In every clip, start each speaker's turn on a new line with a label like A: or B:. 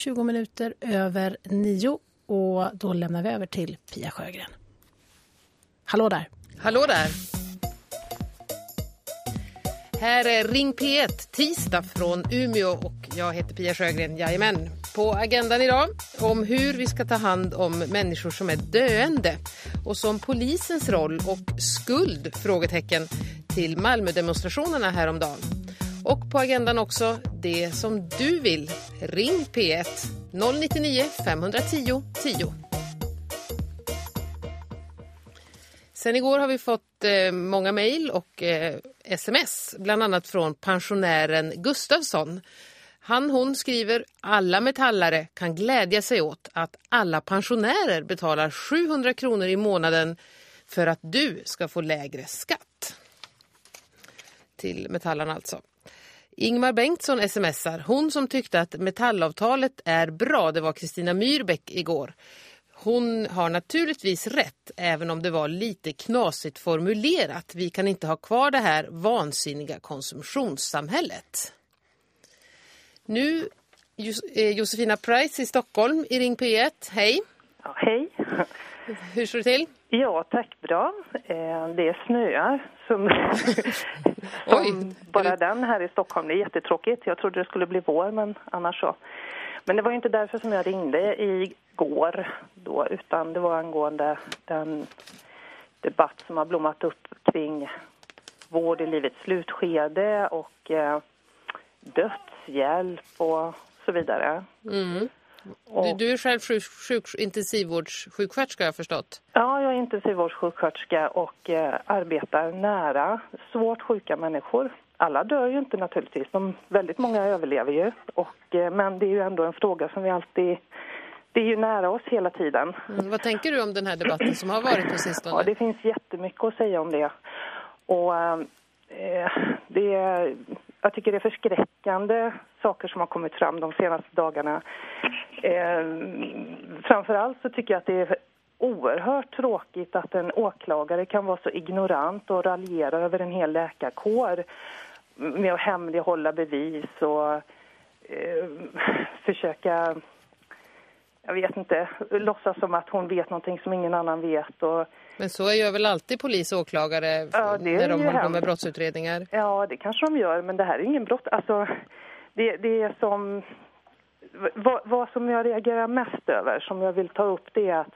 A: 20 minuter över nio och då lämnar vi över till Pia Sjögren. Hallå där!
B: Hallå där! Här är Ring P1, tisdag från Umeå och jag heter Pia Sjögren. Jajamän. På agendan idag om hur vi ska ta hand om människor som är döende och som polisens roll och skuld, frågetecken, till Malmödemonstrationerna häromdagen. Och på agendan också det som du vill. Ring P1 099 510 10. Sen igår har vi fått eh, många mejl och eh, sms, bland annat från pensionären Gustavsson. Han hon skriver alla metallare kan glädja sig åt att alla pensionärer betalar 700 kronor i månaden för att du ska få lägre skatt. Till metallarna alltså. Ingmar Bengtsson smsar. Hon som tyckte att metallavtalet är bra, det var Kristina Myrbäck igår. Hon har naturligtvis rätt, även om det var lite knasigt formulerat. Vi kan inte ha kvar det här vansinniga konsumtionssamhället. Nu eh, Josefina Price i Stockholm i Ring P1. Hej!
C: Ja, hej!
B: Hur står det till?
C: Ja, tack bra. Eh, det snöar som, som bara den här i Stockholm. Det är jättetråkigt. Jag trodde det skulle bli vår, men annars så. Men det var inte därför som jag ringde igår då, utan det var angående den debatt som har blommat upp kring vård i livets slutskede och eh, dödshjälp och så vidare.
B: Mm. Du, du, är själv sjuk, sjuk, intensivvårdssjuksköterska har jag förstått.
C: Ja, jag är intensivvårdssjuksköterska och eh, arbetar nära svårt sjuka människor. Alla dör ju inte naturligtvis, de, väldigt många överlever ju. Och, eh, men det är ju ändå en fråga som vi alltid... Det är ju nära oss hela tiden.
B: Mm, vad tänker du om den här debatten som har varit på sistone?
C: Ja, det finns jättemycket att säga om det. Och eh, det är, jag tycker det är förskräckande saker som har kommit fram de senaste dagarna. Eh, framförallt så tycker jag att det är oerhört tråkigt att en åklagare kan vara så ignorant och raljera över en hel läkarkår med att hemlighålla bevis och eh, försöka, jag vet inte, låtsas som att hon vet någonting som ingen annan vet. Och,
B: Men så gör väl alltid polis och åklagare ja, när de håller på med brottsutredningar?
C: Ja, det kanske de gör, men det här är ingen brott. Alltså, det, det är som... Vad, vad som jag reagerar mest över, som jag vill ta upp, det är att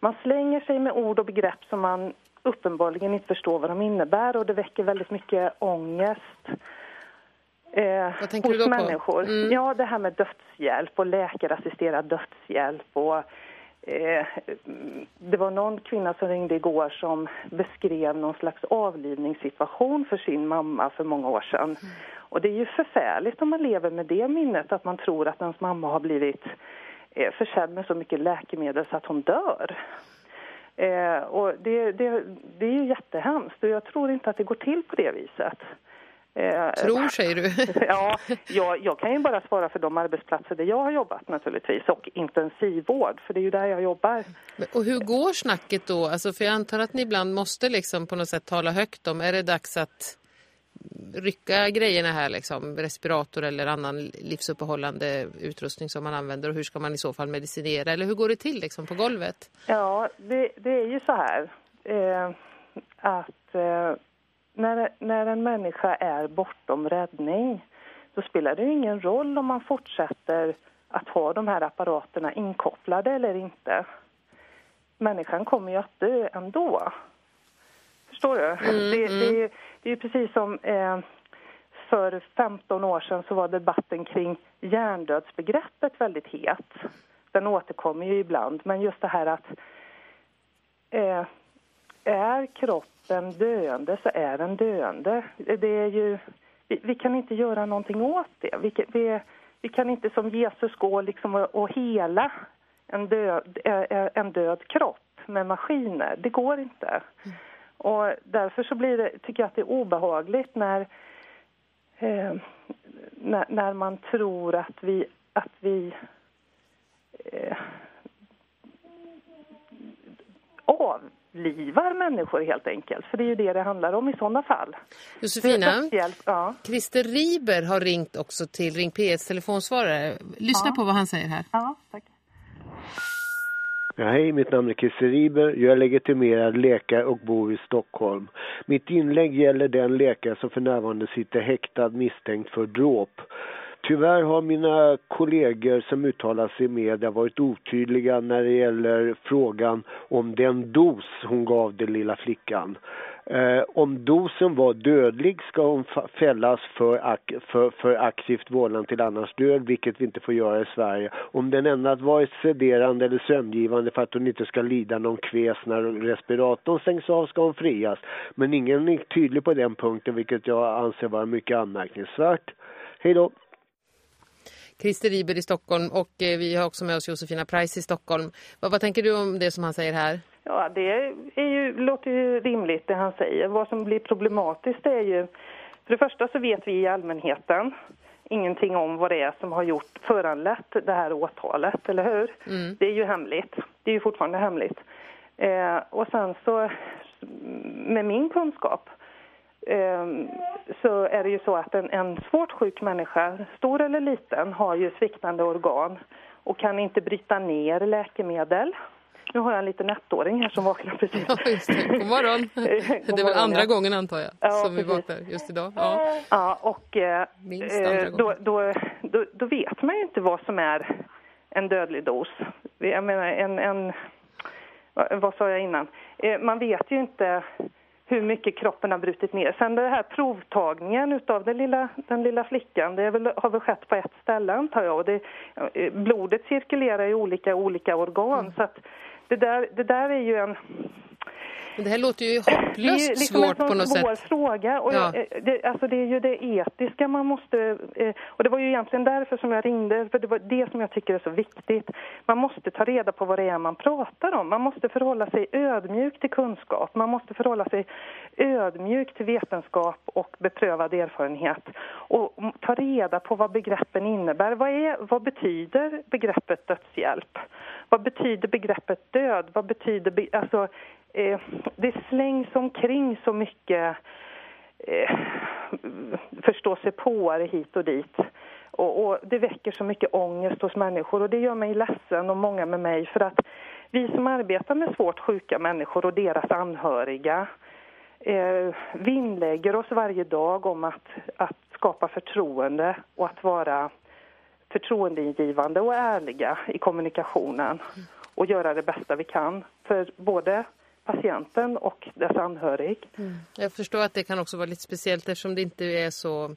C: man slänger sig med ord och begrepp som man uppenbarligen inte förstår vad de innebär och det väcker väldigt mycket ångest
B: eh, hos
C: människor.
B: Mm.
C: Ja, det här med dödshjälp och läkarassisterad dödshjälp och Eh, det var någon kvinna som ringde igår som beskrev någon slags avlivningssituation för sin mamma för många år sedan. Mm. Och det är ju förfärligt om man lever med det minnet att man tror att ens mamma har blivit eh, försedd med så mycket läkemedel så att hon dör. Eh, och det, det, det är ju jättehemskt och jag tror inte att det går till på det viset.
B: Eh, tror, säger du?
C: ja, jag, jag, kan ju bara svara för de arbetsplatser där jag har jobbat naturligtvis och intensivvård, för det är ju där jag jobbar.
B: Och hur går snacket då? Alltså, för jag antar att ni ibland måste liksom på något sätt tala högt om, är det dags att rycka grejerna här liksom, respirator eller annan livsuppehållande utrustning som man använder och hur ska man i så fall medicinera eller hur går det till liksom på golvet?
C: Ja, det, det är ju så här eh, att eh, när, när en människa är bortom räddning så spelar det ingen roll om man fortsätter att ha de här apparaterna inkopplade eller inte. Människan kommer ju att dö ändå. Förstår du? Mm, det, mm. Det, det, är precis som eh, för 15 år sedan så var debatten kring hjärndödsbegreppet väldigt het. Den återkommer ju ibland, men just det här att eh, är kroppen döende så är den döende. Det är ju, vi, vi kan inte göra någonting åt det. Vi, vi, vi kan inte som Jesus gå liksom och, och hela en död, en död kropp med maskiner. Det går inte. Mm. Och därför så blir det, tycker jag att det är obehagligt när, eh, när, när, man tror att vi, att vi eh, av, införlivar människor helt enkelt. För det är ju det det handlar om i sådana fall.
B: Josefina,
C: ja.
B: Christer Riber har ringt också till Ring P1 telefonsvarare. Lyssna
C: Ja.
B: på vad han säger här.
C: ja, tack.
D: Ja, hej, mitt namn är Christer Riber. Jag är legitimerad läkare och bor i Stockholm. Mitt inlägg gäller den läkare som för närvarande sitter häktad misstänkt för dråp. Tyvärr har mina kollegor som uttalar sig i media varit otydliga när det gäller frågan om den dos hon gav den lilla flickan. Eh, om dosen var dödlig ska hon fällas för, ak- för, för aktivt vållande till annans död, vilket vi inte får göra i Sverige. Om den endast varit sederande eller sömngivande för att hon inte ska lida någon kväs när respiratorn stängs av ska hon frias. Men ingen är tydlig på den punkten, vilket jag anser vara mycket anmärkningsvärt. Hej då!
B: Christer Riber i Stockholm och eh, vi har också med oss Josefina Price i Stockholm. Vad, vad tänker du om det som han säger här?
C: Ja, det är ju, låter ju rimligt det han säger. Vad som blir problematiskt är ju... För det första så vet vi i allmänheten ingenting om vad det är som har gjort föranlett det här åtalet, eller hur? Det är ju hemligt. Det är ju fortfarande hemligt. Eh, och sen så, med min kunskap, så är det ju så att en, en svårt sjuk människa, stor eller liten, har ju sviktande organ och kan inte bryta ner läkemedel. Nu har jag en liten ettåring här som vaknar precis.
B: Ja, just det. God morgon.
C: God
B: Det är väl andra
C: ja.
B: gången antar jag
C: Ja,
B: som vi
C: precis.
B: vaknar just idag. Ja.
C: Ja, och eh, eh, då, då, då, då vet man ju inte vad som är en dödlig dos. Jag menar, en, en vad, vad sa jag innan? Eh, man vet ju inte hur mycket kroppen har brutit ner. Sen det här provtagningen utav den lilla, den lilla flickan, det väl, har väl skett på ett ställe antar jag. Och det, eh, blodet cirkulerar i olika, olika organ.
B: Mm.
C: Så att det där, det där är ju en...
B: Men det här låter ju
C: Det är ju
B: hopplöst
C: liksom
B: svårt på något
C: svår
B: sätt.
C: fråga. Och
B: Ja.
C: jag- det, alltså det är ju det etiska man måste... Eh, och det var ju egentligen därför som jag ringde, för det var det som jag tycker är så viktigt. Man måste ta reda på vad det är man pratar om. Man måste förhålla sig ödmjuk till kunskap. Man måste förhålla sig ödmjuk till vetenskap och beprövad erfarenhet. Och ta reda på vad begreppen innebär. Vad, är, vad betyder begreppet dödshjälp? Vad betyder begreppet död? Vad betyder... Be, alltså, eh, det slängs omkring så mycket eh, förstå sig på hit och dit. Och, och det väcker så mycket ångest hos människor och det gör mig ledsen och många med mig för att vi som arbetar med svårt sjuka människor och deras anhöriga eh, vinnlägger oss varje dag om att, att skapa förtroende och att vara förtroendeingivande och ärliga i kommunikationen och göra det bästa vi kan för både patienten och dess anhörig.
B: Jag förstår att det kan också vara lite speciellt eftersom det inte är så...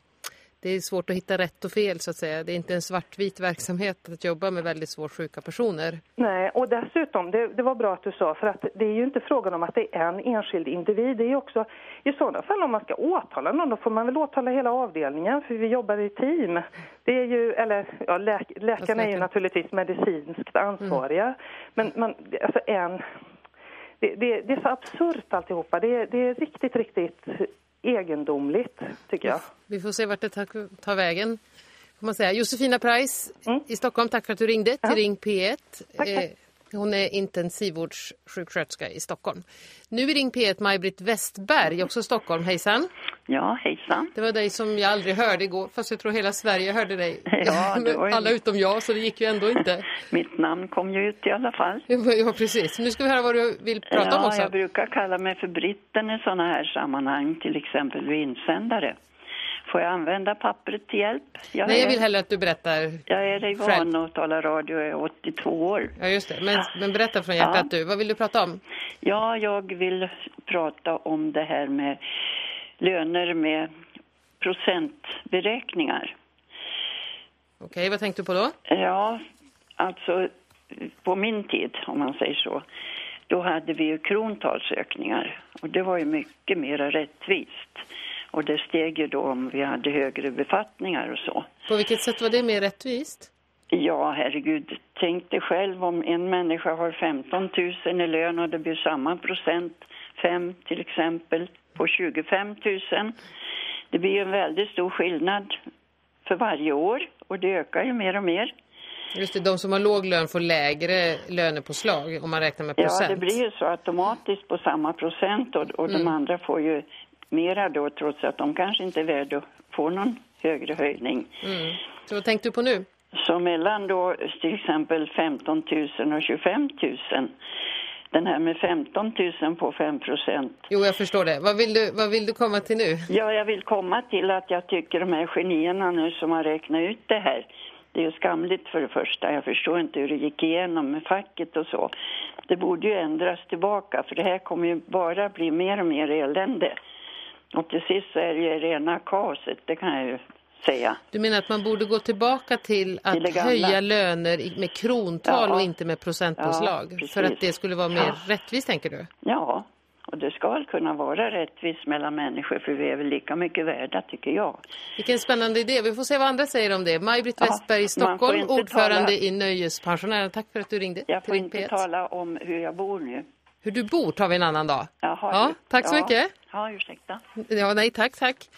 B: Det är svårt att hitta rätt och fel så att säga. Det är inte en svartvit verksamhet att jobba med väldigt svårt sjuka personer.
C: Nej, och dessutom, det, det var bra att du sa, för att det är ju inte frågan om att det är en enskild individ. Det är ju också, i sådana fall om man ska åtala någon, då får man väl åtala hela avdelningen, för vi jobbar i team. Det är ju, eller ja, läk, läkarna är ju
B: läkare.
C: naturligtvis medicinskt ansvariga, men man, alltså en... Det, det, det är så absurt alltihopa. Det, det är riktigt, riktigt egendomligt, tycker jag.
B: Vi får se vart det tar, tar vägen. Får man säga. Josefina Price
C: Mm.
B: i Stockholm, tack för att du ringde till
C: Ja.
B: Ring P1.
C: Tack, tack.
B: Hon är intensivvårdssjuksköterska i Stockholm. Nu är Ring P1 Maj-Britt Westberg, också Stockholm. Hejsan!
E: Ja, hejsan.
B: Det var dig som jag aldrig hörde igår, fast jag tror hela Sverige hörde dig.
E: Ja, ju-
B: Alla utom jag, så det gick ju ändå inte.
E: Mitt namn kom ju ut i alla fall.
B: Ja, precis. Nu ska vi höra vad du vill prata om
E: ja,
B: också.
E: jag brukar kalla mig för britten i sådana här sammanhang, till exempel vid insändare. Får jag använda pappret till hjälp? Jag
B: Nej, jag
E: är,
B: vill hellre att du berättar.
E: jag är dig van att tala radio, jag är 82 år.
B: Ja, just det. Men, men berätta från hjärtat
E: Ja.
B: du. Vad vill du prata om?
E: Ja, jag vill prata om det här med löner med procentberäkningar.
B: Okej, vad tänkte du på då?
E: Ja, alltså på min tid, om man säger så, då hade vi ju krontalsökningar och det var ju mycket mer rättvist. Och det steg ju då om vi hade högre befattningar och så.
B: På vilket sätt var det mer rättvist?
E: Ja, herregud, tänk dig själv om en människa har 15 000 i lön och det blir samma procent, 5 till exempel, på 25 000. Det blir en väldigt stor skillnad för varje år och det ökar ju mer och mer.
B: Just det, de som har låg lön får lägre lönepåslag om man räknar med procent.
E: Ja, det blir ju så automatiskt på samma procent och, och
B: Mm.
E: de andra får ju mera då trots att de kanske inte är värda att få någon högre höjning.
B: Mm. Så vad tänkte du på nu?
E: Så mellan då till exempel 15 000 och 25 000, den här med 15 000 på 5 procent.
B: Jo, jag förstår det. Vad vill du, vad vill du komma till nu?
E: Ja, jag vill komma till att jag tycker de här genierna nu som har räknat ut det här, det är ju skamligt för det första. Jag förstår inte hur det gick igenom med facket och så. Det borde ju ändras tillbaka för det här kommer ju bara bli mer och mer elände. Och till sist så är det ju rena kaoset, det kan jag ju säga.
B: Du menar att man borde gå tillbaka till att
E: Till
B: höja löner med krontal
E: Ja.
B: och inte med procentpåslag?
E: Ja,
B: för att det skulle vara mer
E: Ja.
B: rättvist, tänker du?
E: Ja, och det ska väl kunna vara rättvist mellan människor för vi är väl lika mycket värda tycker jag.
B: Vilken spännande idé. Vi får se vad andra säger om det. Maj-Britt
E: Ja,
B: Westberg Stockholm, ordförande
E: tala-
B: i Nöjespensionärerna. Tack för att du ringde.
E: Jag får inte
B: P1.
E: tala om hur jag bor nu.
B: Hur du bor tar vi en annan dag.
E: Jaha,
B: Ja, tack så
E: ja.
B: mycket.
E: Ja, ursäkta.
B: Ja, nej, tack, tack.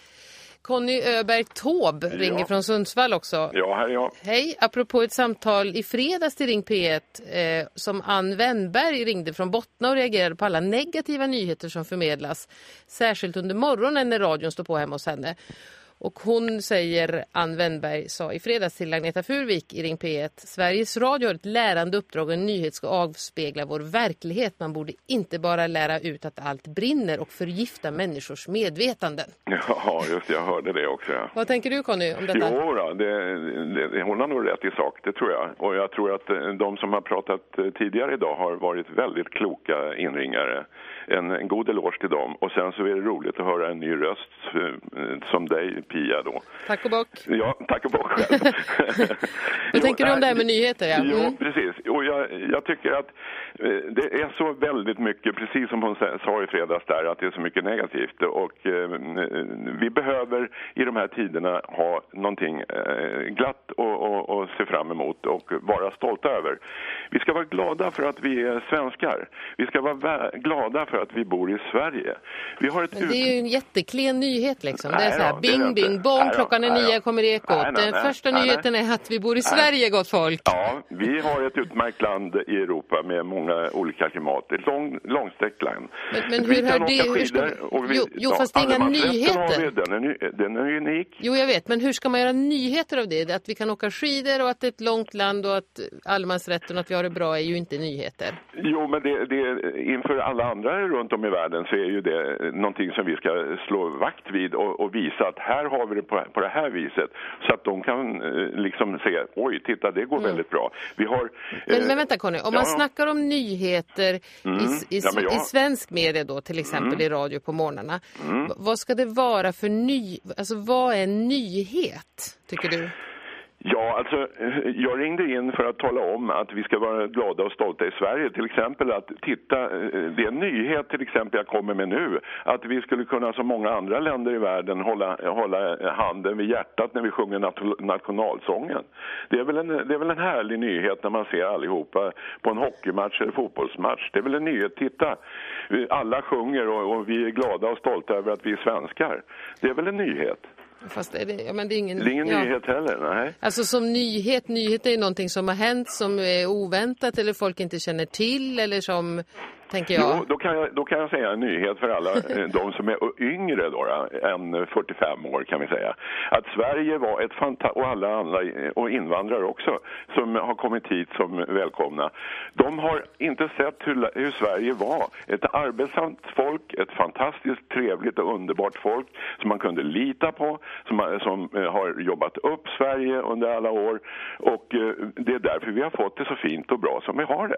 B: Conny Öberg Tåb ringer från Sundsvall också.
F: Ja, här är jag.
B: Hej, apropå ett samtal i fredags till Ring P1 eh, som Ann Wennberg ringde från Bottna och reagerade på alla negativa nyheter som förmedlas. Särskilt under morgonen när radion står på hemma hos henne. Och hon säger, Ann Wennberg sa i fredags till Agneta Furvik i Ring P1, Sveriges Radio har ett lärande uppdrag och en nyhet ska avspegla vår verklighet. Man borde inte bara lära ut att allt brinner och förgifta människors medvetanden.
F: Ja, just jag hörde det också. Ja.
B: Vad tänker du Conny om detta?
F: Jo, då, det, det, hon har nog rätt i sak, det tror jag. Och jag tror att eh, de som har pratat eh, tidigare idag har varit väldigt kloka inringare. En, en god eloge till dem. Och sen så är det roligt att höra en ny röst eh, som dig, Pia då.
B: Tack och bock.
F: Ja, tack och bock själv.
B: Vad tänker du om det här med nyheter? Ja?
F: Jo,
B: Mm.
F: precis. Och jag, jag tycker att eh, det är så väldigt mycket, precis som hon sa- i fredags där, att det är så mycket negativt. Och eh, vi behöver i de här tiderna ha någonting eh, glatt och, och, och se fram emot och vara stolta över. Vi ska vara glada för att vi är svenskar. Vi ska vara glada för att vi bor i Sverige. Vi har ett
B: det är ju en jätteklen nyhet liksom. det är så här,
F: då,
B: bing, bing, bong,
F: Nej
B: klockan är
F: nej
B: nio, kommer ekot.
F: Nej, nej,
B: Den första nyheten är att vi bor i. Sverige, gott folk.
F: Ja, vi har ett utmärkt land i Europa med många olika klimat. Ett lång, långsträckt land.
B: Men- men hur hör det- hur ska vi- Jo, jo, fast det är inga nyheter.
F: Har vi, den, är, ny- den är unik.
B: Jo, jag vet, men hur ska man göra nyheter av det? Att vi kan åka skidor och att det är ett långt land och att allemansrätten och att vi har det bra är ju inte nyheter.
F: Jo, men det, det, inför alla andra runt om i världen så är ju det någonting som vi ska slå vakt vid och, och visa att här har vi det på, på det här viset. Så att de kan eh, liksom se, oj, titta, det går väldigt bra. Vi har...
B: Mm. Men,
F: eh,
B: men vänta Conny, om
F: ja,
B: man snackar om nyheter i, i,
F: Ja, jag-
B: i svensk media då, till exempel i radio på morgnarna. V- Vad ska det vara för ny... Alltså vad är en nyhet, tycker du?
F: Ja, alltså eh, jag ringde in för att tala om att vi ska vara glada och stolta i Sverige. Till exempel att titta, eh, det är en nyhet till exempel jag kommer med nu, att vi skulle kunna som många andra länder i världen hålla, hålla handen vid hjärtat när vi sjunger nat- nationalsången. Det är, väl en, det är väl en härlig nyhet när man ser allihopa på en hockeymatch eller fotbollsmatch. Det är väl en nyhet, titta, alla sjunger och, och vi är glada och stolta över att vi är svenskar. Det är väl en nyhet?
B: Fast är det, ja, men det är ingen,
F: Det är ingen
B: ja.
F: nyhet heller, nej.
B: Alltså som nyhet, nyhet är ju någonting som har hänt som är oväntat eller folk inte känner till eller som, tänker jag.
F: Jo, då kan jag, då kan jag säga en nyhet för alla eh, de som är yngre då, då, än 45 år kan vi säga. Att Sverige var ett fanta- och alla andra, eh, och invandrare också, som har kommit hit som välkomna. De har inte sett hur, hur Sverige var. Ett arbetsamt folk, ett fantastiskt trevligt och underbart folk som man kunde lita på, som, har- som eh, har jobbat upp Sverige under alla år. Och eh, det är därför vi har fått det så fint och bra som vi har det.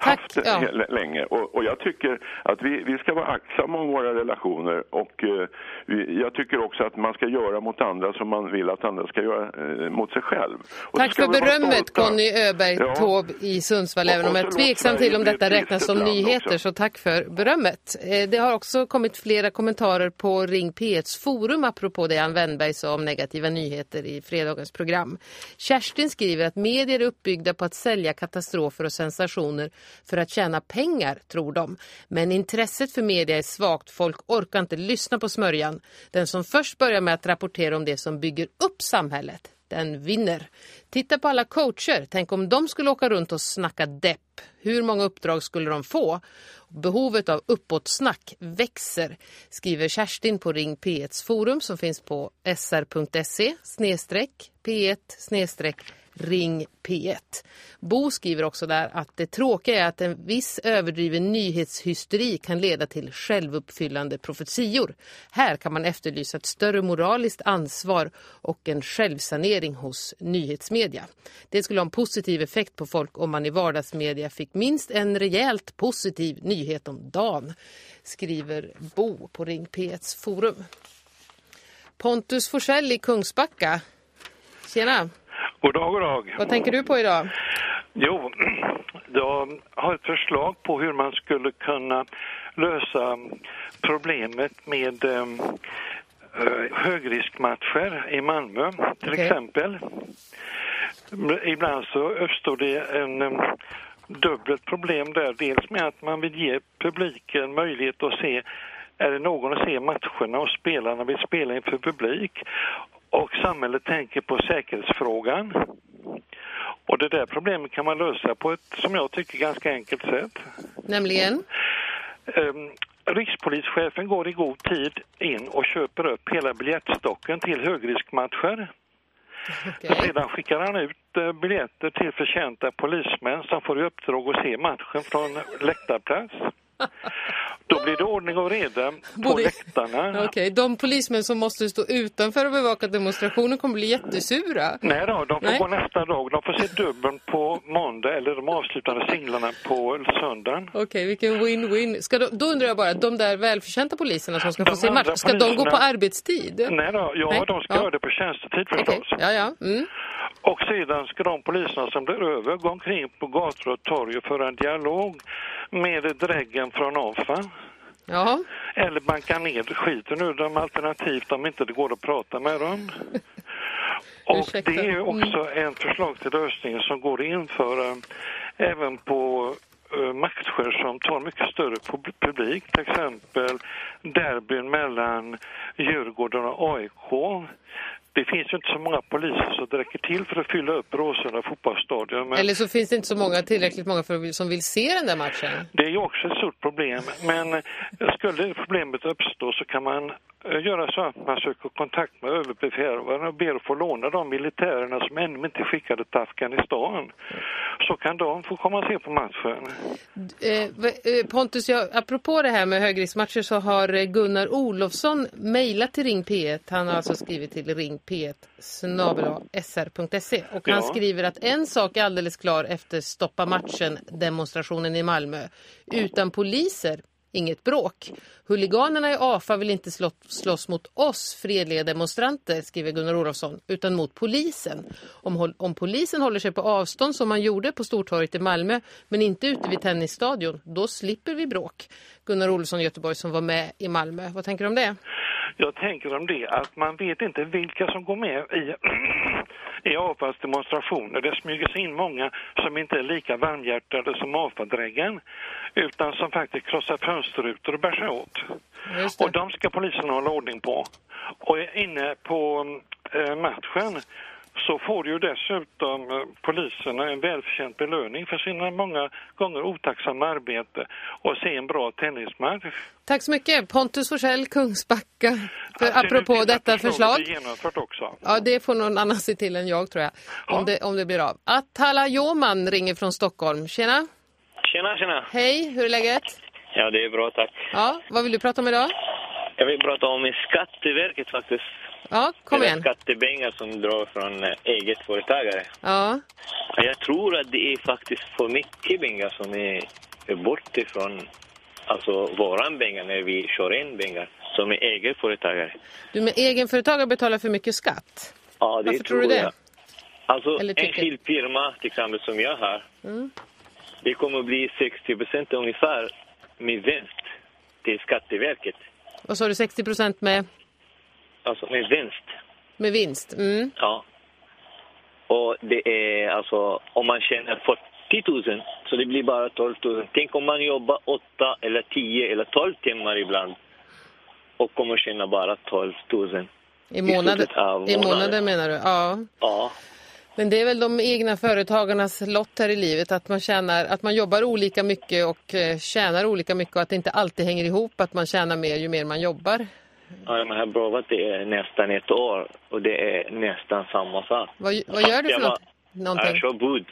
B: Tack,
F: Haft det
B: ja.
F: länge. Och, och jag tycker att vi, vi ska vara aktsamma om våra relationer och eh, vi, jag tycker också att man ska göra mot andra som man vill att andra ska göra eh, mot sig själv. Och
B: Tack för berömmet. Conny Öberg
F: Ja.
B: Taube i Sundsvall.
F: Och-
B: Även om jag är tveksam till om detta
F: ett
B: räknas som nyheter
F: också.
B: så tack för berömmet. Eh, Det har också kommit flera kommentarer på Ring P1s forum apropå det Ann Wennberg sa om negativa nyheter i fredagens program. Kerstin skriver att medier är uppbyggda på att sälja katastrofer och sensationer för att tjäna pengar, tror de. Men intresset för media är svagt. Folk orkar inte lyssna på smörjan. Den som först börjar med att rapportera om det som bygger upp samhället, den vinner. Titta på alla coacher. Tänk om de skulle åka runt och snacka depp. Hur många uppdrag skulle de få? Behovet av uppåtsnack växer, skriver Kerstin på Ring P1s forum som finns på sr.se p1 ring P1. Bo skriver också där att det tråkiga är att en viss överdriven nyhetshysteri kan leda till självuppfyllande profetior. Här kan man efterlysa ett större moraliskt ansvar och en självsanering hos nyhetsmedia. Det skulle ha en positiv effekt på folk om man i vardagsmedia fick minst en rejält positiv nyhet om dagen, skriver Bo på Ring P1s forum. Pontus Forsell i Kungsbacka. Tjena!
G: God dag, god dag.
B: Vad tänker du på idag?
G: Jo, jag har ett förslag på hur man skulle kunna lösa problemet med um, högriskmatcher i Malmö till okay. exempel. Ibland så uppstår det en um, dubbelt problem där. Dels med att man vill ge publiken möjlighet att se är det någon att se matcherna och spelarna vill spela inför publik och samhället tänker på säkerhetsfrågan. Och det där problemet kan man lösa på ett, som jag tycker, ganska enkelt sätt.
B: Nämligen?
G: Um, Rikspolischefen går i god tid in och köper upp hela biljettstocken till högriskmatcher. Okay. Sedan skickar han ut eh, biljetter till förtjänta polismän som får i uppdrag att se matchen från läktarplats. Då blir det ordning och reda på läktarna.
B: Okej, okay. de polismän som måste stå utanför och bevaka demonstrationen kommer bli jättesura.
G: Nej då, de får Nej. gå nästa dag. De får se dubbeln på måndag eller de avslutande singlarna på söndagen.
B: Okej, okay, vilken win-win. Då undrar jag bara, de där välförtjänta poliserna som ska de få se match, ska poliserna... de gå på arbetstid?
G: Nej då, ja Nej. de ska ja. göra det på tjänstetid förstås. Okay.
B: Ja, ja. Mm.
G: Och sedan ska de poliserna som blir över gå omkring på gator och torg och föra en dialog med dräggen från AFA.
B: Ja.
G: Eller banka ner skiten ur dem alternativt om inte det går att prata med dem. och det är också en förslag till lösning som går att införa även på uh, matcher som tar mycket större publik. Till exempel derbyn mellan Djurgården och AIK det finns ju inte så många poliser som det räcker till för att fylla upp Råsunda fotbollsstadion.
B: Men... Eller så finns det inte så många, tillräckligt många för, som vill se den där matchen.
G: Det är ju också ett stort problem. Men skulle problemet uppstå så kan man göra så att man söker kontakt med överbefälhavaren och ber att få låna de militärerna som ännu inte skickade till Afghanistan. Så kan de få komma och se på matchen.
B: Eh, Pontus, jag, apropå det här med högriskmatcher så har Gunnar Olofsson mejlat till Ring P1. Han har alltså skrivit till Ring p1 sr.se och han ja. skriver att en sak är alldeles klar efter stoppa matchen demonstrationen i Malmö. Utan poliser inget bråk. Huliganerna i AFA vill inte slå, slåss mot oss fredliga demonstranter, skriver Gunnar Olofsson, utan mot polisen. Om, om polisen håller sig på avstånd som man gjorde på Stortorget i Malmö, men inte ute vid tennisstadion, då slipper vi bråk. Gunnar Olofsson Göteborg som var med i Malmö. Vad tänker du om det?
G: Jag tänker om det att man vet inte vilka som går med i, i AFAs demonstrationer. Det smyger sig in många som inte är lika varmhjärtade som AFA-dräggen utan som faktiskt krossar fönsterrutor och bär sig åt. Och de ska polisen hålla ordning på. Och inne på eh, matchen så får ju dessutom eh, poliserna en välförtjänt belöning för sina många gånger otacksamma arbete och se en bra tennismatch.
B: Tack så mycket. Pontus Forsell, Kungsbacka, för apropå detta förslag.
G: Det genomfört också.
B: Ja, det får någon annan se till än jag tror jag, ja. om, det, om det blir av. Attala Joman ringer från Stockholm. Tjena!
H: Tjena, tjena!
B: Hej, hur är läget?
H: Ja, det är bra, tack.
B: Ja, vad vill du prata om idag?
H: Jag vill prata om Skatteverket faktiskt.
B: Ja, kom igen.
H: skattepengar som drar från eh, eget företagare.
B: Ja.
H: Jag tror att det är faktiskt för mycket pengar som är bort ifrån alltså våran pengar när vi kör in pengar som är egenföretagare.
B: Du med egenföretagare betalar för mycket skatt?
H: Ja, det
B: Varför
H: tror,
B: tror du
H: det?
B: Jag.
H: Alltså en enskild firma till exempel som jag har. Mm. Det kommer att bli 60 procent ungefär med vinst till Skatteverket.
B: Vad sa du, 60 procent med?
H: Alltså med vinst.
B: Med vinst? Mm.
H: Ja. Och det är alltså, om man tjänar 40 000 så det blir bara 12 000. Tänk om man jobbar 8 eller 10 eller 12 timmar ibland och kommer tjäna bara 12 000.
B: I månaden, I
H: månaden.
B: månaden menar du? Ja.
H: Ja.
B: Men det är väl de egna företagarnas lott här i livet att man tjänar, att man jobbar olika mycket och eh, tjänar olika mycket och att det inte alltid hänger ihop att man tjänar mer ju mer man jobbar.
H: Ja jag har provat det nästan ett år och det är nästan samma sak.
B: Vad, vad gör du för
H: Jag
B: något, någonting?
H: Jag kör bud.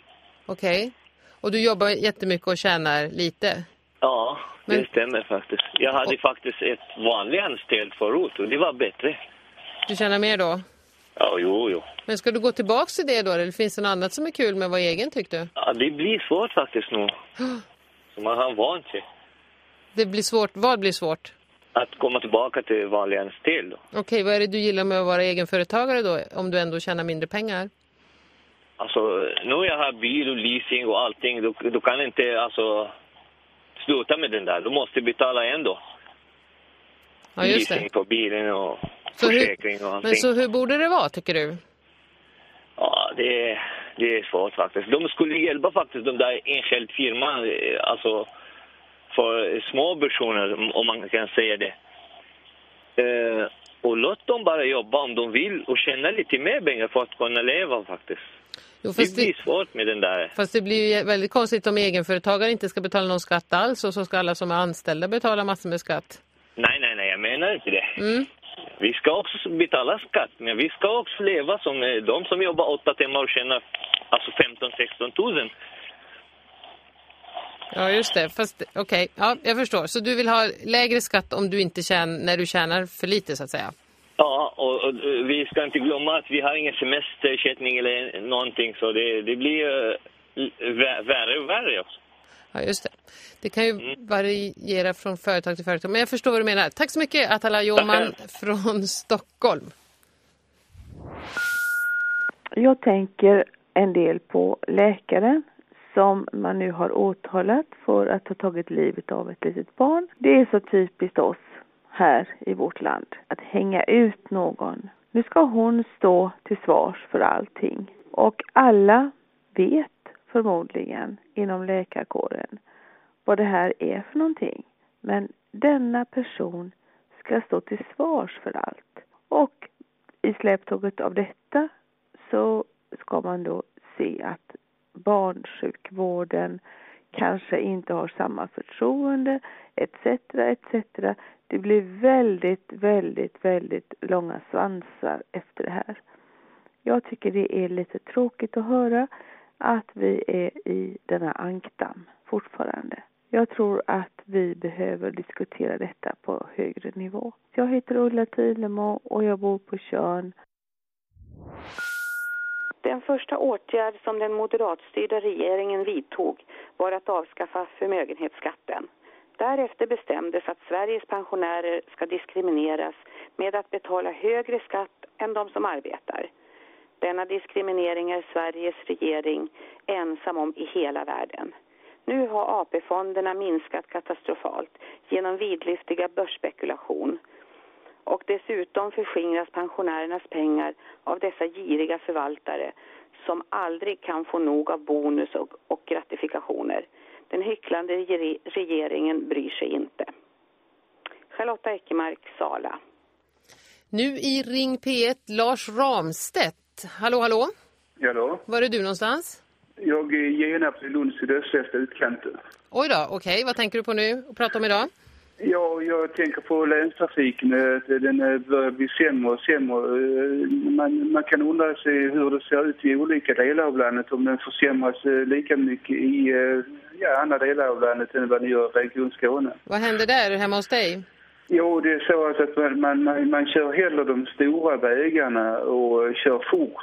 B: Okej. Och du jobbar jättemycket och tjänar lite?
H: Ja,
B: Men-
H: det stämmer faktiskt. Jag hade faktiskt ett vanligt anställd förut och det var bättre.
B: Du tjänar mer då?
H: Ja, jo, jo.
B: Men ska du gå tillbaka till det då? Eller finns det något annat som är kul med att vara egen tyckte du?
H: Ja, det blir svårt faktiskt nu. Så man har vant sig
B: Det blir svårt. Vad blir svårt?
H: Att komma tillbaka till vanlig då.
B: Okej, vad är det du gillar med att vara egenföretagare då? Om du ändå tjänar mindre pengar?
H: Alltså, nu jag har bil och leasing och allting, du, du kan inte alltså sluta med den där. Du måste betala ändå.
B: Ja, just
H: leasing
B: det.
H: på bilen och
B: Så
H: försäkring och allting.
B: Men så hur borde det vara tycker du?
H: Ja, det, är- det är svårt faktiskt. De skulle hjälpa faktiskt de där enskild firman, eh, alltså för små personer, om man kan säga det. Eh, och låt dem bara jobba om de vill och tjäna lite mer pengar för att kunna leva faktiskt.
B: Jo,
H: Det blir
B: det,
H: svårt med den där.
B: fast det blir ju väldigt konstigt om egenföretagare inte ska betala någon skatt alls och så ska alla som är anställda betala massor med skatt.
H: Nej, nej, nej, jag menar inte det.
B: Mm.
H: Vi ska också betala skatt, men vi ska också leva som eh, de som jobbar åtta timmar och tjänar alltså 15-16 tusen.
B: Ja, just det. Fast okej, ja, jag förstår. Så du vill ha lägre skatt om du inte tjänar, när du tjänar för lite så att säga?
H: Ja, och, och vi ska inte glömma att vi har ingen semesterersättning eller någonting, så det, det blir uh, värre och värre också.
B: Ja, just det. Det kan ju variera från företag till företag. Men jag förstår vad du menar. Tack så mycket, Atala Joman från Stockholm.
I: Jag tänker en del på läkaren som man nu har åtalat för att ha tagit livet av ett litet barn. Det är så typiskt oss här i vårt land att hänga ut någon. Nu ska hon stå till svars för allting. Och alla vet förmodligen inom läkarkåren vad det här är för någonting. Men denna person ska stå till svars för allt. Och i släptåget av detta så ska man då se att barnsjukvården kanske inte har samma förtroende etc. etc. Det blir väldigt, väldigt, väldigt långa svansar efter det här. Jag tycker det är lite tråkigt att höra att vi är i denna ankdamm fortfarande. Jag tror att vi behöver diskutera detta på högre nivå. Jag heter Ulla Tylemo och jag bor på Tjörn.
J: Den första åtgärd som den moderatstyrda regeringen vidtog var att avskaffa förmögenhetsskatten. Därefter bestämdes att Sveriges pensionärer ska diskrimineras med att betala högre skatt än de som arbetar. Denna diskriminering är Sveriges regering ensam om i hela världen. Nu har AP-fonderna minskat katastrofalt genom vidlyftiga börsspekulation och dessutom förskingras pensionärernas pengar av dessa giriga förvaltare som aldrig kan få nog av bonus och, och gratifikationer. Den hycklande re- regeringen bryr sig inte. Charlotta Eckermark, Sala.
B: Nu i Ring P1, Lars Ramstedt. Hallå, hallå?
K: Hallå?
B: Var är du någonstans?
K: Jag är Genarp i Lunds sydöstligaste utkanten.
B: Oj då, okej. Vad tänker du på nu och prata om idag?
K: Ja, jag tänker på länstrafiken. eh, Den börjar bli sämre och sämre. Eh, Man, man kan undra sig hur det ser ut i olika delar av landet. Om den försämras eh, lika mycket i ja, andra delar av landet än vad den gör i Region Skåne.
B: Vad händer där hemma hos dig?
K: Jo, det är så att, man, man, man, kör hellre de stora vägarna och kör fort.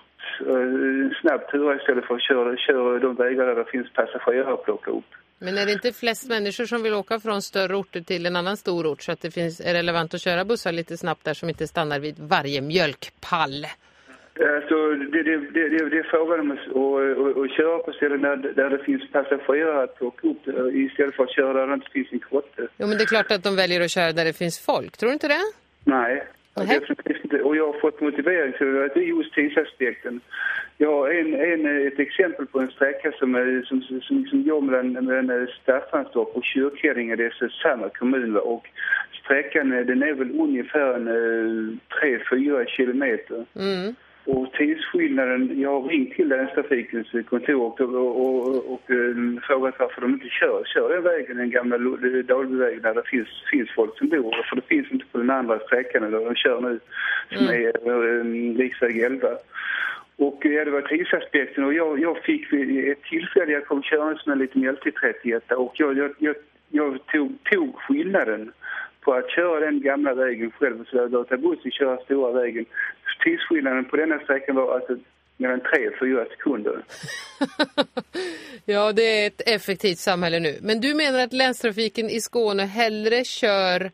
K: Snabbt tur istället för att köra, köra de vägar där det finns passagerare att plocka upp.
B: Men är det inte flest människor som vill åka från större orter till en annan stor ort så att det finns, är relevant att köra bussar lite snabbt där som inte stannar vid varje mjölkpall?
K: Alltså, det, det, det, det, är frågan om att, att, att, att köra på ställen där, där det finns passagerare att plocka upp eh, istället för att köra där det inte finns en kotte.
B: Jo, men det är klart att de väljer att köra där det finns folk. Tror du inte det?
K: Nej. Definitivt inte. Och jag har fått motivering till det. Just tidsaspekten. Jag har en, en, ett exempel på en sträcka som, är, som, som, som, som går mellan, mellan Staffanstorp och Kyrkällinge. Det är samma kommun. Och sträckan den är väl ungefär en, 3-4 kilometer.
B: Mm.
K: Och tidsskillnaden, jag har ringt till länstrafikens kontor och, och, och, och uh, frågat varför de inte kör, kör den vägen, den gamla Dalbyvägen där det finns, finns folk som bor. För det finns inte på den andra sträckan, eller de kör nu, som
B: Mm.
K: är uh, riksväg 11. Och ja, det var tidsaspekten och jag, jag fick vid ett tillfälle, jag kom körandes med en liten mjölk 31 och jag, jag, jag, jag tog, tog skillnaden på att köra den gamla vägen själv och så låta bussen köra stora vägen. Tidsskillnaden på denna sträckan var alltså mellan 3 och 4 sekunder.
B: Ja, det är ett effektivt samhälle nu. Men du menar att länstrafiken i Skåne hellre kör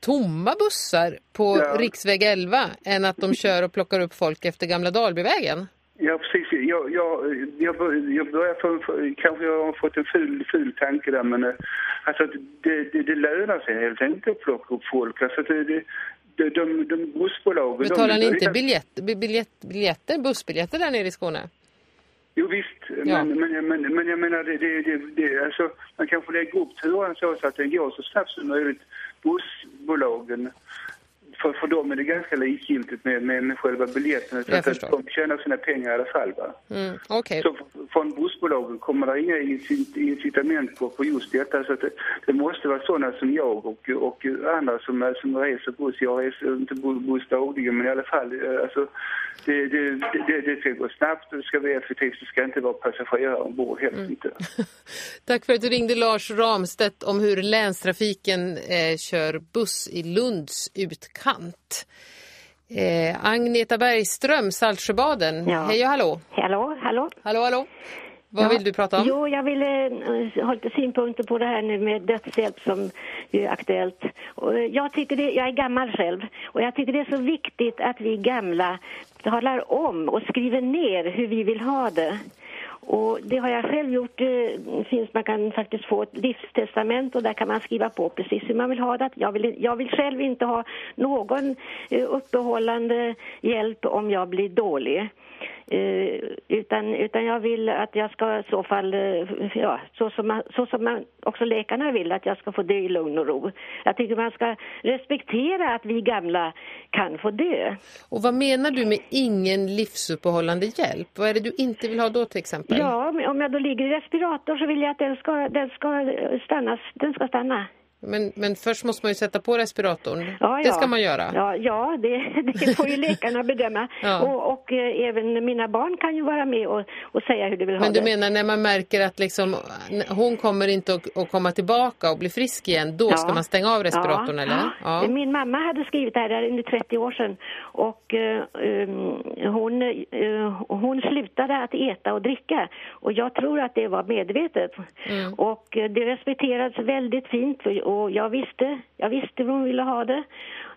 B: tomma bussar på
K: Ja.
B: riksväg 11 än att de kör och plockar upp folk efter gamla Dalbyvägen?
K: Ja, precis. Jag, jag, jag, jag börjar få, kanske jag har fått en ful, ful tanke där, men eh, alltså, det, det, det lönar sig helt enkelt att plocka upp folk. Alltså, det, det, de, de, de bussbolagen... de-
B: Betalar ni
K: de-
B: inte biljett, biljett, biljetter, bussbiljetter där nere i Skåne?
K: Jo visst,
B: Ja.
K: men, men, men, men jag menar, det, det, det, det, alltså, man kanske lägger upp turerna så, så att den går så snabbt som möjligt. Bussbolagen, för, för dem är det ganska likgiltigt med, med, själva biljetten.
B: Jag
K: att de tjänar sina pengar i alla fall.
B: Mm, Okej.
K: Så från bussbolagen kommer det inga incit- incitament på, på just detta. Så att det, det måste vara sådana som jag och, och andra som, som reser buss. Jag reser inte bu- buss dagligen, men i alla fall. eh, Alltså, det, det, det, det ska gå snabbt och det ska vara effektivt. Det ska inte vara passagerare ombord, helst inte.
B: Tack för att du ringde Lars Ramstedt om hur länstrafiken eh, kör buss i Lunds utkant. Eh, Agneta Bergström, Saltsjöbaden.
L: Ja.
B: Hej och hallå.
L: Hallå, hallå.
B: Hallå, hallå. Vad
L: Ja.
B: vill du prata om?
L: Jo, jag ville eh, ha lite synpunkter på det här nu med dödshjälp som är aktuellt. Och eh, jag, tycker det, jag är gammal själv och jag tycker det är så viktigt att vi gamla talar om och skriver ner hur vi vill ha det. Och det har jag själv gjort. Det finns, man kan faktiskt få ett livstestament och där kan man skriva på precis hur man vill ha det. Jag vill, jag vill själv inte ha någon eh, uppehållande hjälp om jag blir dålig. Eh, utan, utan jag vill att jag ska i så fall, eh, ja, så som, man, så som man, också läkarna vill, att jag ska få dö i lugn och ro. Jag tycker man ska respektera att vi gamla kan få dö.
B: Och vad menar du med ingen livsuppehållande hjälp? Vad är det du inte vill ha då till exempel?
L: Ja, om jag då ligger i respirator så vill jag att den ska, den ska stanna. Den ska stanna.
B: Men, men först måste man ju sätta på respiratorn.
L: Ja,
B: Det
L: ja.
B: ska man göra.
L: Ja, ja det, det får ju läkarna bedöma.
B: Ja.
L: Och, och eh, även mina barn kan ju vara med och, och säga hur de vill ha
B: Men du
L: det.
B: menar när man märker att liksom, hon kommer inte att, att komma tillbaka och bli frisk igen, då ska man stänga av respiratorn eller? Ja.
L: Min mamma hade skrivit det här det är under 30 år sedan och eh, um, hon, eh, hon slutade att äta och dricka och jag tror att det var medvetet.
B: Mm.
L: Och eh, det respekterades väldigt fint för- och jag visste, jag visste hur hon ville ha det.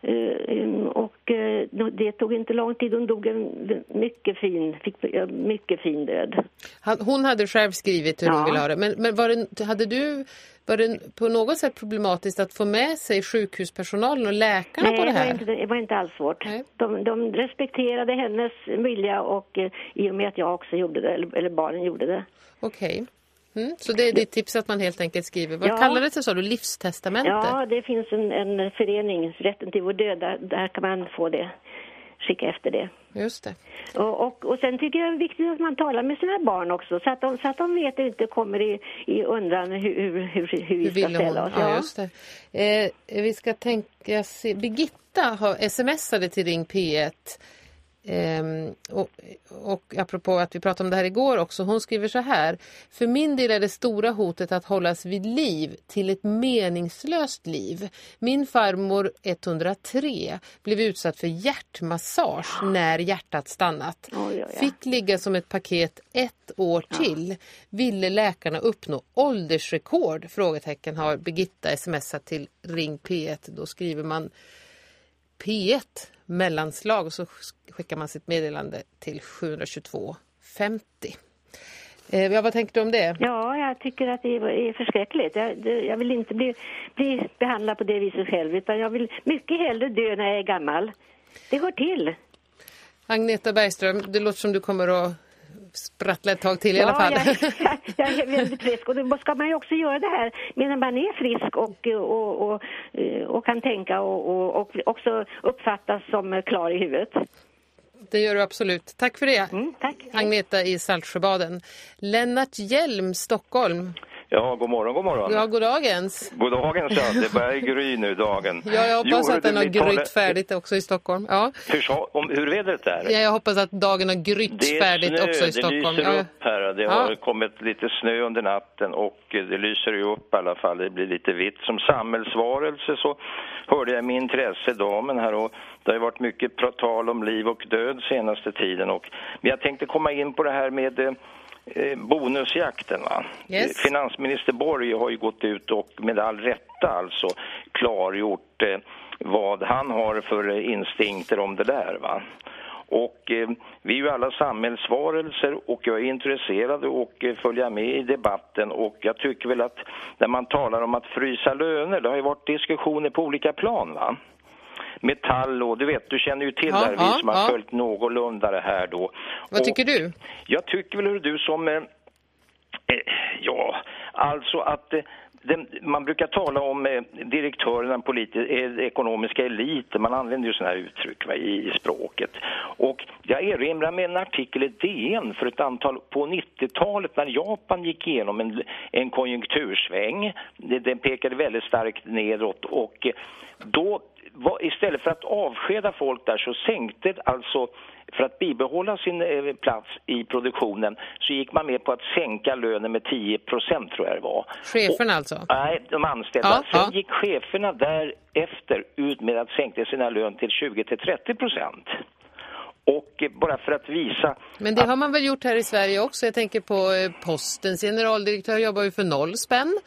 L: Eh, um, och eh, det tog inte lång tid, hon dog en mycket fin, fick mycket fin död.
B: Hon hade själv skrivit hur hon
L: Ja.
B: ville ha det. Men, men var det, hade du, var det på något sätt problematiskt att få med sig sjukhuspersonalen och läkarna
L: Nej,
B: på det här?
L: inte, det var inte alls svårt. De, de respekterade hennes vilja och eh, i och med att jag också gjorde det, eller, eller barnen gjorde det.
B: Okej. Mm, så det är ditt tips att man helt enkelt skriver. Vad
L: Ja.
B: kallades det sa du? Livstestamente?
L: Ja, det finns en, en förening, Rätten till vår död, där, där kan man få det, skicka efter det.
B: Just det.
L: Och, och, och sen tycker jag det är viktigt att man talar med sina barn också så att de, så att de vet och inte kommer i, i undran hur, hur, hur, hur vi ska ställa oss.
B: Ja, just det. Eh, vi ska tänka se. Birgitta har smsade till Ring P1. Ehm, och, och apropå att vi pratade om det här igår också, hon skriver så här. För min del är det stora hotet att hållas vid liv till ett meningslöst liv. Min farmor 103 blev utsatt för hjärtmassage när hjärtat stannat. Fick ligga som ett paket ett år till. Ville läkarna uppnå åldersrekord? Frågetecken har Birgitta smsat till Ring P1. Då skriver man P1 mellanslag och så skickar man sitt meddelande till 722 50. Eh, ja, vad tänker du om det?
L: Ja, jag tycker att det är förskräckligt. Jag, det, jag vill inte bli, bli behandlad på det viset själv, utan jag vill mycket hellre dö när jag är gammal. Det hör till.
B: Agneta Bergström, det låter som du kommer att sprattla ett tag till i
L: ja,
B: alla fall.
L: Jag, jag, jag är väldigt frisk och då ska man ju också göra det här medan man är frisk och, och, och, och kan tänka och, och, och också uppfattas som klar i huvudet.
B: Det gör du absolut. Tack för det.
L: Mm, tack.
B: Agneta i Saltsjöbaden. Lennart Hjelm, Stockholm.
M: Ja, god morgon, god morgon.
B: Ja, god dagens.
M: God dagens, ja. Det börjar gry nu, dagen.
B: Ja, jag hoppas
M: Jo,
B: att den har grytt färdigt också i Stockholm. Ja.
M: Hur, om, hur vädret är?
B: ja, jag hoppas att dagen har grytt
M: Det är
B: färdigt
M: snö,
B: också i
M: det
B: Stockholm.
M: lyser
B: Ja.
M: upp här. Det
B: Ja.
M: har kommit lite snö under natten och det lyser ju upp i alla fall. Det blir lite vitt. Som samhällsvarelse så hörde jag med intresse damen här och det har ju varit mycket tal om liv och död senaste tiden. Och, men jag tänkte komma in på det här med eh, bonusjakten. Va?
B: Yes.
M: Eh, Finansminister Borg har ju gått ut och med all rätta alltså klargjort eh, vad han har för eh, instinkter om det där. Va? Och eh, vi är ju alla samhällsvarelser och jag är intresserad och eh, följa med i debatten och jag tycker väl att när man talar om att frysa löner, det har ju varit diskussioner på olika plan va? Metall och du vet, du känner ju till
B: Ja,
M: det här,
B: ja,
M: vi som har
B: ja.
M: följt någorlunda det här då.
B: Vad
M: Och-
B: tycker du?
M: jag tycker väl du som, eh, eh, ja, alltså att eh, den, man brukar tala om eh, direktörerna, politi- eh, ekonomiska eliten, man använder ju sådana här uttryck va, i, i språket. Och jag erinrar mig en artikel i DN för ett antal, på 90-talet när Japan gick igenom en, en konjunktursväng. Den pekade väldigt starkt nedåt och då istället för att avskeda folk där så sänkte alltså för att bibehålla sin eh, plats i produktionen så gick man med på att sänka lönen med 10 procent tror jag det var.
B: Chefen alltså?
M: Nej, de anställda.
B: Ja,
M: Sen
B: ja.
M: gick cheferna därefter ut med att sänka sina lön till 20 till 30 procent. Och eh, bara för att visa
B: Men det har man väl gjort här i Sverige också. Jag tänker på eh, postens generaldirektör jobbar ju för noll spänn.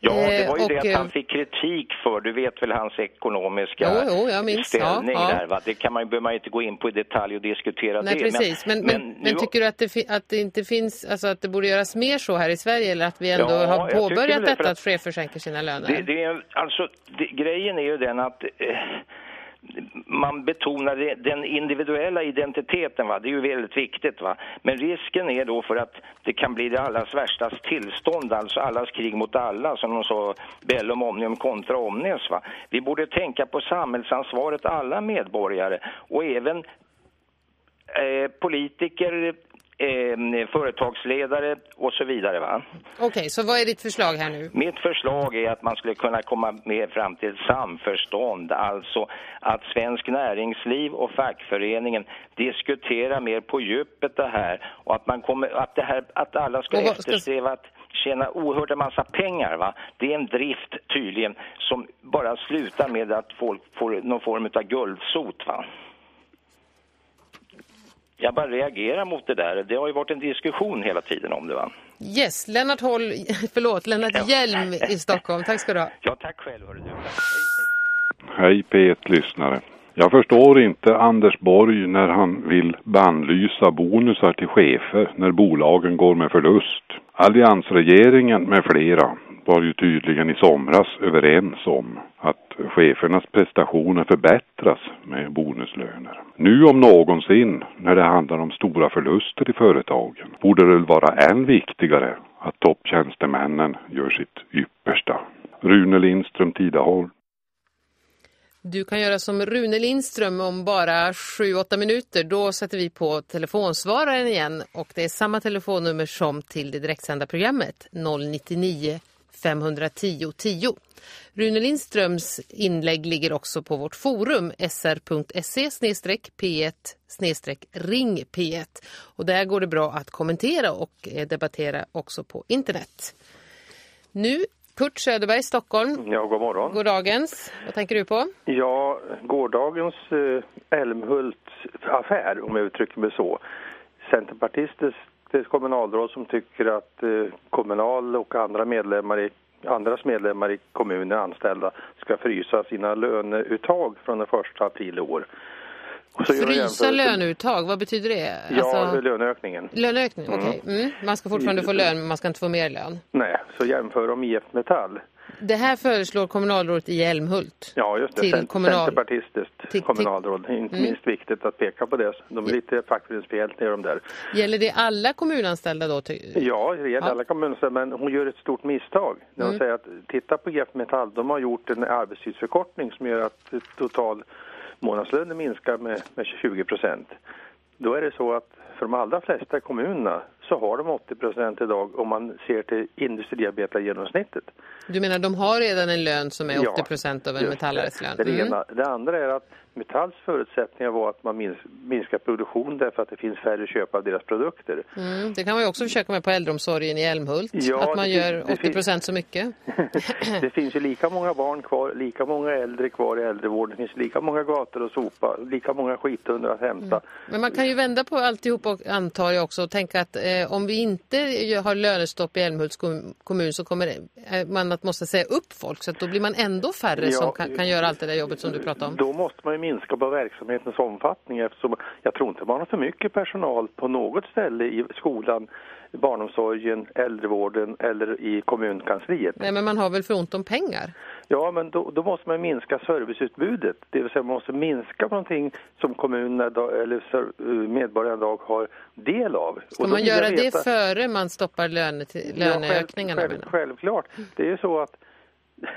M: Ja, det
B: Eh,
M: var ju
B: och,
M: det att
B: eh,
M: han fick kritik för. Du vet väl hans ekonomiska
B: Jo, jo, minns.
M: ställning
B: Ja,
M: där. Va? Det kan man, behöver man inte gå in på i detalj och diskutera
B: Nej,
M: det.
B: precis. Men, men, men,
M: nu-
B: tycker du att det, att det inte finns, alltså att det borde göras mer så här i Sverige eller att vi ändå
M: Ja,
B: har påbörjat
M: det,
B: detta
M: att-
B: att chefer sänker sina löner?
M: Det, det är, alltså, det, grejen är ju den att eh, man betonar den individuella identiteten, va? det är ju väldigt viktigt. Va? Men risken är då för att det kan bli det allas värstas tillstånd, alltså allas krig mot alla, som de sa, bellum omnium kontra omnes. Va? Vi borde tänka på samhällsansvaret alla medborgare och även eh, politiker, eh, företagsledare och så vidare. Va?
B: Okej, så vad är ditt förslag här nu?
M: Mitt förslag är att man skulle kunna komma med fram till samförstånd, alltså att svensk näringsliv och fackföreningen diskuterar mer på djupet det här och att man kommer, att det här, att alla ska- eftersträva att tjäna oerhörda massa pengar va. Det är en drift tydligen som bara slutar med att folk får någon form av guldsot va. Jag bara reagerar mot det där. Det har ju varit en diskussion hela tiden om det va.
B: Yes, Lennart Håll, förlåt, Lennart Hjelm i Stockholm. Tack ska du ha.
M: Ja, tack själv hörru du.
N: Hej P1-lyssnare. Jag förstår inte Anders Borg när han vill bannlysa bonusar till chefer när bolagen går med förlust. Alliansregeringen med flera var ju tydligen i somras överens om att chefernas prestationer förbättras med bonuslöner. Nu om någonsin när det handlar om stora förluster i företagen borde det väl vara än viktigare att topptjänstemännen gör sitt yppersta. Rune Lindström, Tidaholm.
B: Du kan göra som Rune Lindström om bara 7-8 minuter. Då sätter vi på telefonsvararen igen och det är samma telefonnummer som till det direktsända programmet 099 510 10. Rune Lindströms inlägg ligger också på vårt forum sr.se p1 ring p1 och där går det bra att kommentera och eh, debattera också på internet. Nu Kurt Söderberg, Stockholm.
O: Ja, god morgon.
B: God dagens. Vad tänker du på?
O: Ja, gårdagens eh, Älmhult-affär, om jag uttrycker mig så. Centerpartistiskt kommunalråd som tycker att eh, kommunal och andra medlemmar i, andras medlemmar i kommunen anställda ska frysa sina löneuttag från den första april i år.
B: Frysa löneuttag, vad betyder det?
O: Ja,
B: Alltså,
O: löneökningen.
B: löneökning,
O: Mm.
B: okej. Mm. Man ska fortfarande få lön, men man ska inte få mer lön.
O: Nej, så jämför de IF Metall.
B: Det här föreslår kommunalrådet i Älmhult.
O: Ja, just det.
B: Till kommunal-
O: Centerpartistiskt
B: till-
O: kommunalråd. Inte
B: Mm.
O: minst viktigt att peka på det. De är lite fackföreningsfientliga de där.
B: Gäller det alla kommunanställda då?
O: Ja, det gäller alla kommuner, men hon gör ett stort misstag när hon
B: Mm.
O: säger att titta på IF Metall, de har gjort en arbetstidsförkortning som gör att total månadslönen minskar med, med 20 procent. Då är det så att för de allra flesta kommunerna så har de 80 procent idag om man ser till industriarbetargenomsnittet.
B: Du menar de har redan en lön som är
O: Ja,
B: 80 procent av en
O: Just
B: metallares
O: det.
B: lön?
O: Det, det,
B: Mm.
O: ena. det andra är att Metalls förutsättningar var att man mins, minskar produktion därför att det finns färre köp av deras produkter.
B: Mm. Det kan man ju också försöka med på äldreomsorgen i Älmhult.
O: Ja,
B: att man gör
O: fin- det
B: 80 procent så mycket.
O: Det finns ju lika många barn kvar, lika många äldre kvar i äldrevården. Det finns lika många gator att sopa, lika många skithundar att hämta.
B: Men man kan ju vända på alltihop och antar jag också och tänka att eh, om vi inte har lönestopp i Älmhults kom- kommun så kommer eh, man att måste säga upp folk så att då blir man ändå färre
O: Ja.
B: som kan, kan göra allt det där jobbet som du pratar om.
O: Då måste man ju minska på verksamhetens omfattning eftersom jag tror inte man har för mycket personal på något ställe i skolan, barnomsorgen, äldrevården eller i kommunkansliet.
B: Nej men man har väl för ont om pengar?
O: Ja, men då, då måste man minska serviceutbudet. Det vill säga man måste minska på någonting som kommunerna eller eh, medborgarna idag har del av.
B: Ska man göra det
O: veta-
B: före man stoppar löne till,
O: Ja, själv-
B: löneökningarna?
O: själv, självklart. Det är ju så att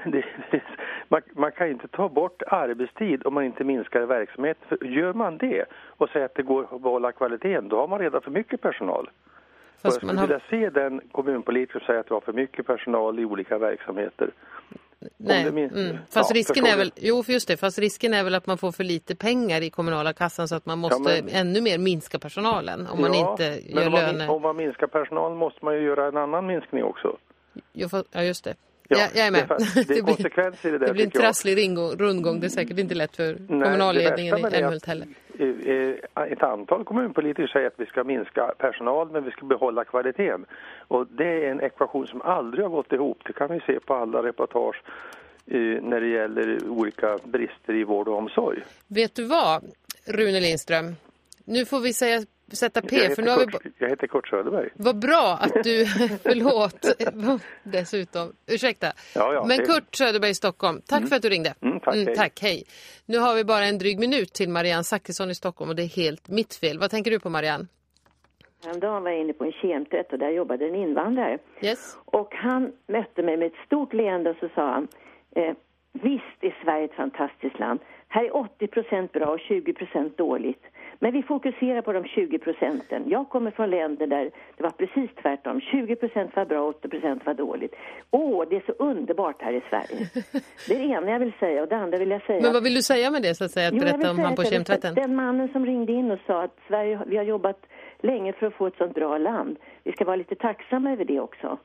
O: det, det, man, man kan inte ta bort arbetstid om man inte minskar verksamheten. För gör man det och säger att det går att behålla kvaliteten, då har man redan för mycket personal.
B: Fast
O: och jag
B: man
O: skulle
B: har-
O: vilja se den kommunpolitiker som säger att det var för mycket personal i olika verksamheter.
B: Nej, mm. Fast
O: Ja,
B: risken är väl, jo för just det, fast risken är väl att man får för lite pengar i kommunala kassan så att man måste
O: men-
B: ännu mer minska personalen om man
O: Ja,
B: inte
O: men
B: gör
O: om man,
B: löner.
O: om man minskar personal måste man ju göra en annan minskning också.
B: Jo, för, ja just det.
O: Ja,
B: Ja, jag är med.
O: det det är
B: blir-
O: konsekvens i det där,
B: Det blir en
O: jag.
B: trasslig ringgång, rundgång. Det är säkert inte lätt för
O: Nej,
B: kommunalledningen i Älmhult heller.
O: Ett antal kommunpolitiker säger att vi ska minska personal men vi ska behålla kvaliteten. Och det är en ekvation som aldrig har gått ihop. Det kan vi se på alla reportage eh, när det gäller olika brister i vård och omsorg.
B: Vet du vad, Rune Lindström? Nu får vi säga, sätta P, för nu har vi...
O: Jag heter Kurt Söderberg.
B: Vad bra att du, förlåt, dessutom, ursäkta.
O: Ja, ja,
B: Men
O: det-
B: Kurt Söderberg i Stockholm, tack
O: Mm.
B: för att du ringde.
O: Mm, tack, hej.
B: tack, hej. Nu har vi bara en dryg minut till Marianne Zackrisson i Stockholm och det är helt mitt fel. Vad tänker du på Marianne?
P: Häromdagen var jag inne på en kemtvätt och där jobbade en invandrare.
B: Yes.
P: Och han mötte mig med ett stort leende och så sa han eh, Visst är Sverige ett fantastiskt land. Här är 80 procent bra och 20 procent dåligt. Men vi fokuserar på de 20 procenten. Jag kommer från länder där det var precis tvärtom. 20 procent var bra och 80 procent var dåligt. Åh, det är så underbart här i Sverige. Det är det ena jag vill säga och det andra vill jag säga.
B: Men vad vill du säga med det så att säga, att
P: Jo,
B: berätta om han på kemtvätten?
P: Den mannen som ringde in och sa att Sverige, vi har jobbat länge för att få ett sånt bra land. Vi ska vara lite tacksamma över det också.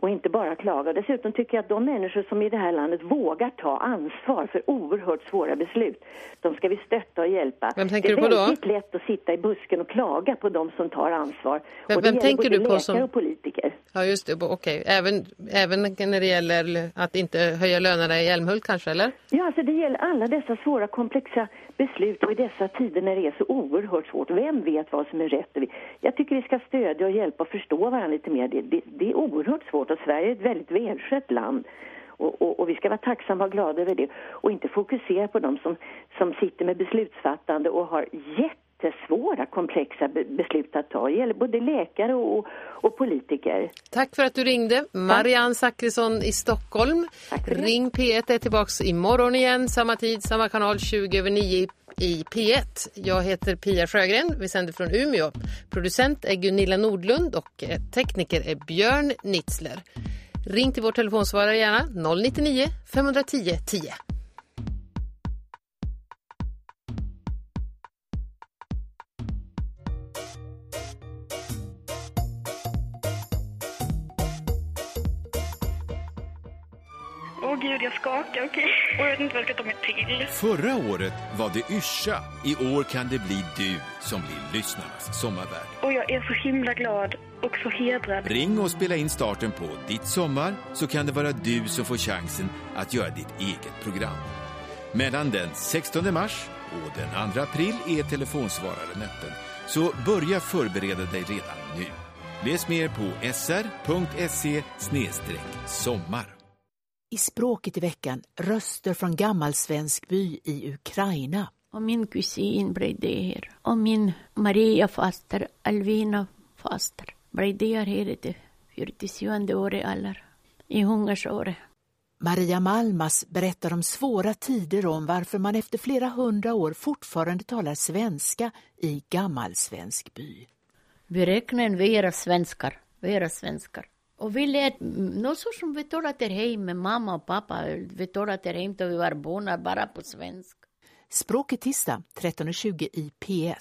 P: Och inte bara klaga. Dessutom tycker jag att de människor som i det här landet vågar ta ansvar för oerhört svåra beslut, de ska vi stötta och hjälpa.
B: Vem tänker
P: det är
B: du på då?
P: väldigt lätt att sitta i busken och klaga på de som tar ansvar.
B: Vem-
P: det
B: vem tänker du på som-
P: och politiker.
B: Ja, just det. Okej. Även, även när det gäller att inte höja lönerna i Älmhult kanske, eller?
P: Ja, alltså det gäller alla dessa svåra komplexa beslut och i dessa tider när det är så oerhört svårt. Vem vet vad som är rätt? Jag tycker vi ska stödja och hjälpa och förstå varandra lite mer. Det, det, det är oerhört svårt och Sverige är ett väldigt välskött land. Och, och, och vi ska vara tacksamma och glada över det och inte fokusera på dem som, som sitter med beslutsfattande och har jättesvåra komplexa be- beslut att ta. Det gäller både läkare och, och politiker.
B: Tack för att du ringde. Marianne Zackrisson i Stockholm. Ring P1 är tillbaks imorgon igen. Samma tid, samma kanal 20 över 9 i P1. Jag heter Pia Sjögren. Vi sänder från Umeå. Producent är Gunilla Nordlund och eh, tekniker är Björn Nitzler. Ring till vår telefonsvarare gärna 099 510 10.
Q: Åh gud, jag skakar. Okej. Och jag vet inte vad jag ska ta mig till.
R: Förra året var det Yrsa. I år kan det bli du som blir lyssnarnas sommarvärd.
Q: Och jag är så himla glad och så hedrad.
R: Ring och spela in starten på Ditt sommar så kan det vara du som får chansen att göra ditt eget program. Mellan den 16 mars och den 2 april är telefonsvararen öppen. Så börja förbereda dig redan nu. Läs mer på sr.se sommar.
S: I språket i veckan röster från gammalsvensk by i Ukraina.
T: Och min kusin blev det här. Och min Maria faster, Alvina faster, blev det här det 47 året eller i hungersåret.
S: Maria Malmas berättar om svåra tider om varför man efter flera hundra år fortfarande talar svenska i gammalsvensk by.
T: Vi räknar är svenskar, är svenskar. Och vi lät, något så som vi talade hem med mamma och pappa, vi talade hem då vi var barn bara på svenska.
S: Språket tisdag 13.20 i P1.